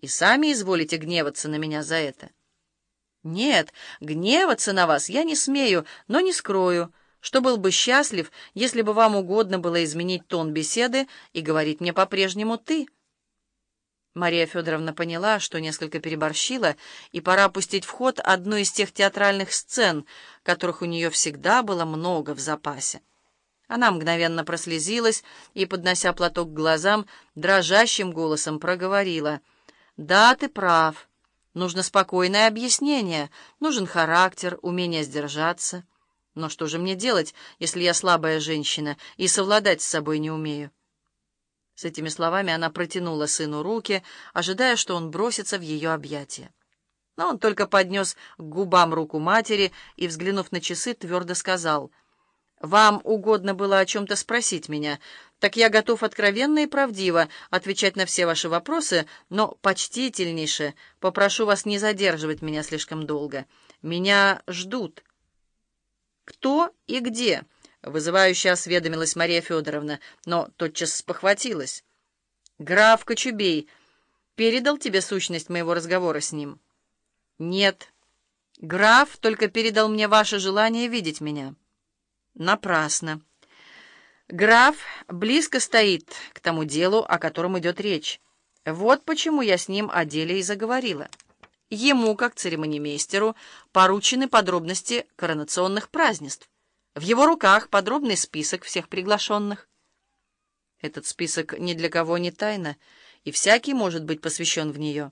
И сами изволите гневаться на меня за это. Нет, гневаться на вас я не смею, но не скрою, что был бы счастлив, если бы вам угодно было изменить тон беседы и говорить мне по-прежнему «ты». Мария Федоровна поняла, что несколько переборщила, и пора пустить в ход одну из тех театральных сцен, которых у нее всегда было много в запасе. Она мгновенно прослезилась и, поднося платок к глазам, дрожащим голосом проговорила. «Да, ты прав. Нужно спокойное объяснение, нужен характер, умение сдержаться. Но что же мне делать, если я слабая женщина и совладать с собой не умею?» С этими словами она протянула сыну руки, ожидая, что он бросится в ее объятия. Но он только поднес к губам руку матери и, взглянув на часы, твердо сказал, «Вам угодно было о чем-то спросить меня, так я готов откровенно и правдиво отвечать на все ваши вопросы, но почтительнейше попрошу вас не задерживать меня слишком долго. Меня ждут». «Кто и где?» Вызывающе осведомилась Мария Федоровна, но тотчас спохватилась. «Граф Кочубей передал тебе сущность моего разговора с ним?» «Нет. Граф только передал мне ваше желание видеть меня». «Напрасно. Граф близко стоит к тому делу, о котором идет речь. Вот почему я с ним о деле и заговорила. Ему, как церемонимейстеру, поручены подробности коронационных празднеств». В его руках подробный список всех приглашенных. Этот список ни для кого не тайна, и всякий может быть посвящен в нее.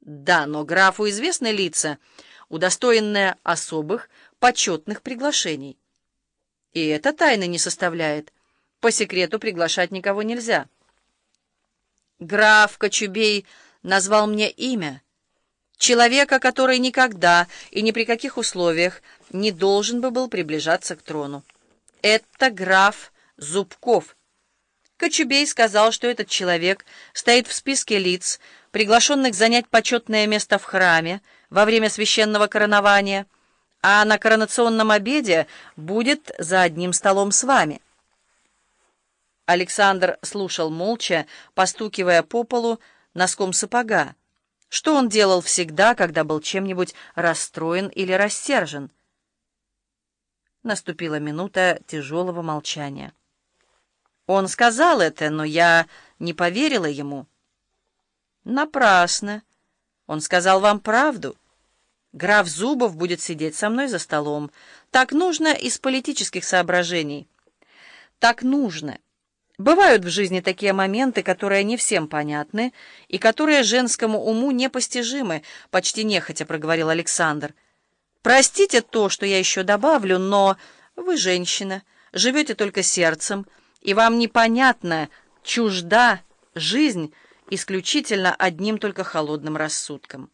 Да, но графу известны лица, удостоенные особых, почетных приглашений. И это тайны не составляет. По секрету приглашать никого нельзя. Граф Кочубей назвал мне имя — Человека, который никогда и ни при каких условиях не должен бы был приближаться к трону. Это граф Зубков. Кочубей сказал, что этот человек стоит в списке лиц, приглашенных занять почетное место в храме во время священного коронования, а на коронационном обеде будет за одним столом с вами. Александр слушал молча, постукивая по полу носком сапога. Что он делал всегда, когда был чем-нибудь расстроен или рассержен? Наступила минута тяжелого молчания. Он сказал это, но я не поверила ему. Напрасно. Он сказал вам правду. Граф Зубов будет сидеть со мной за столом. Так нужно из политических соображений. Так нужно. Бывают в жизни такие моменты, которые не всем понятны и которые женскому уму непостижимы, почти нехотя проговорил Александр. Простите то, что я еще добавлю, но вы женщина, живете только сердцем, и вам непонятна, чужда жизнь исключительно одним только холодным рассудком.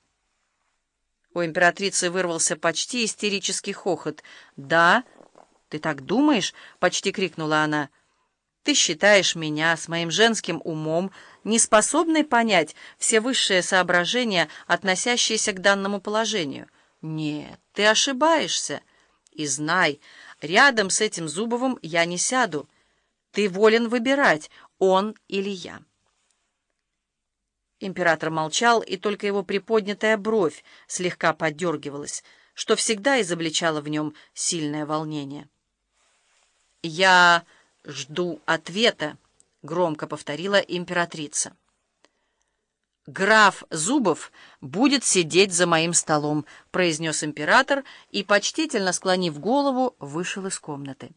У императрицы вырвался почти истерический хохот. «Да? Ты так думаешь?» — почти крикнула она. Ты считаешь меня с моим женским умом неспособной понять все высшие соображения, относящиеся к данному положению? Нет, ты ошибаешься. И знай, рядом с этим Зубовым я не сяду. Ты волен выбирать, он или я. Император молчал, и только его приподнятая бровь слегка подергивалась, что всегда изобличало в нем сильное волнение. «Я...» «Жду ответа», — громко повторила императрица. «Граф Зубов будет сидеть за моим столом», — произнес император и, почтительно склонив голову, вышел из комнаты.